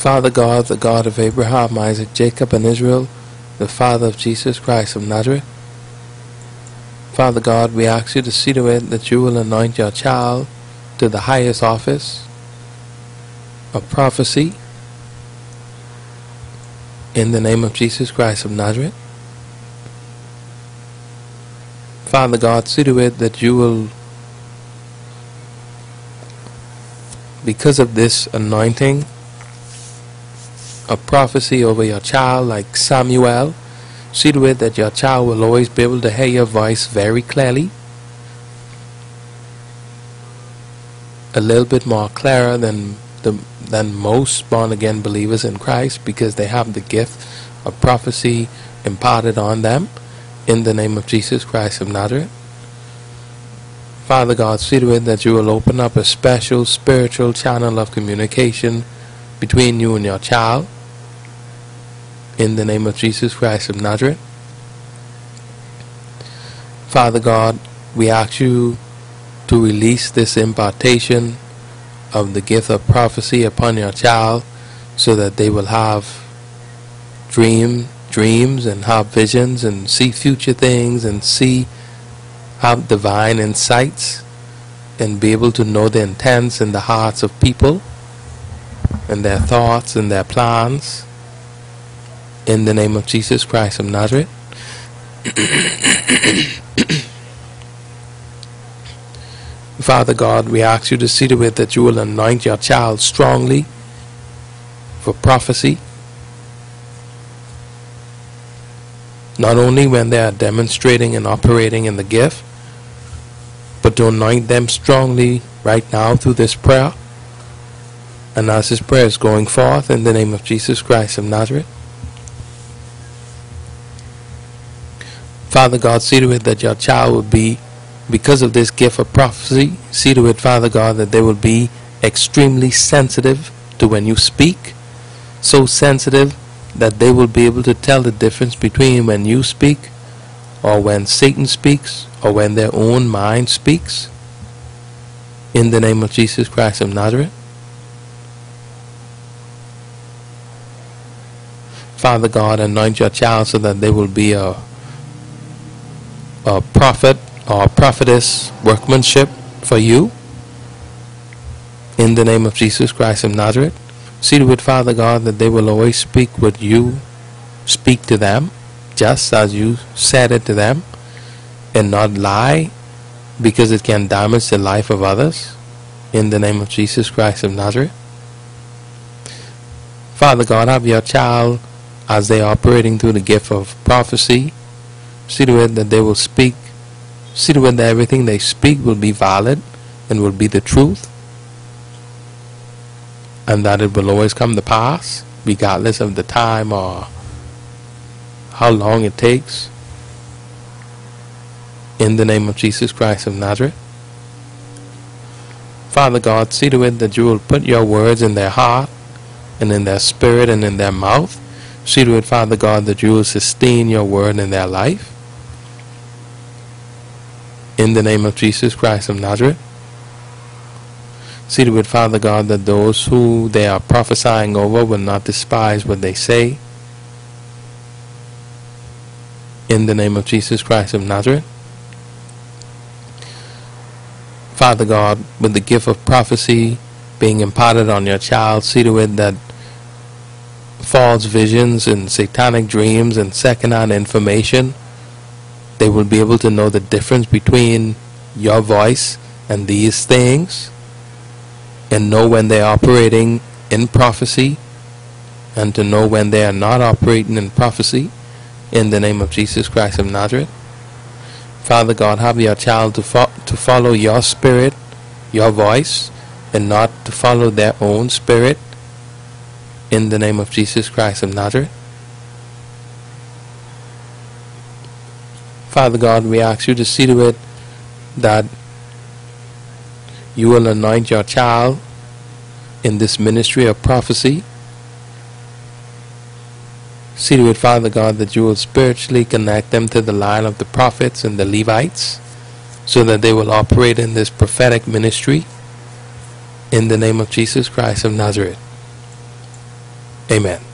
Father God, the God of Abraham, Isaac, Jacob, and Israel, the Father of Jesus Christ of Nazareth. Father God, we ask you to see to it that you will anoint your child to the highest office of prophecy in the name of Jesus Christ of Nazareth. Father God, see to it that you will, because of this anointing of prophecy over your child, like Samuel, see to it that your child will always be able to hear your voice very clearly, a little bit more clearer than the, than most born again believers in Christ, because they have the gift of prophecy imparted on them in the name of Jesus Christ of Nazareth. Father God, see to it that you will open up a special spiritual channel of communication between you and your child in the name of Jesus Christ of Nazareth. Father God, we ask you to release this impartation of the gift of prophecy upon your child so that they will have dream dreams and have visions and see future things and see have divine insights and be able to know the intents and the hearts of people and their thoughts and their plans in the name of Jesus Christ of Nazareth. Father God, we ask you to see to it that you will anoint your child strongly for prophecy not only when they are demonstrating and operating in the gift, but to anoint them strongly right now through this prayer. And as this prayer is going forth in the name of Jesus Christ of Nazareth, Father God, see to it that your child will be, because of this gift of prophecy, see to it, Father God, that they will be extremely sensitive to when you speak, so sensitive that they will be able to tell the difference between when you speak or when Satan speaks or when their own mind speaks in the name of Jesus Christ of Nazareth. Father God, anoint your child so that they will be a, a prophet or prophetess workmanship for you in the name of Jesus Christ of Nazareth. See to it, Father God, that they will always speak what you speak to them, just as you said it to them, and not lie because it can damage the life of others. In the name of Jesus Christ of Nazareth. Father God, have your child as they are operating through the gift of prophecy. See to it that they will speak. See to it that everything they speak will be valid and will be the truth and that it will always come to pass, regardless of the time or how long it takes. In the name of Jesus Christ of Nazareth. Father God, see to it that you will put your words in their heart and in their spirit and in their mouth. See to it, Father God, that you will sustain your word in their life. In the name of Jesus Christ of Nazareth. See to it, Father God, that those who they are prophesying over will not despise what they say. In the name of Jesus Christ of Nazareth. Father God, with the gift of prophecy being imparted on your child, see to it that false visions and satanic dreams and second-hand information, they will be able to know the difference between your voice and these things and know when they're operating in prophecy and to know when they are not operating in prophecy in the name of Jesus Christ of Nazareth. Father God, have your child to, fo- to follow your spirit, your voice, and not to follow their own spirit in the name of Jesus Christ of Nazareth. Father God, we ask you to see to it that you will anoint your child in this ministry of prophecy. See to it, Father God, that you will spiritually connect them to the line of the prophets and the Levites so that they will operate in this prophetic ministry in the name of Jesus Christ of Nazareth. Amen.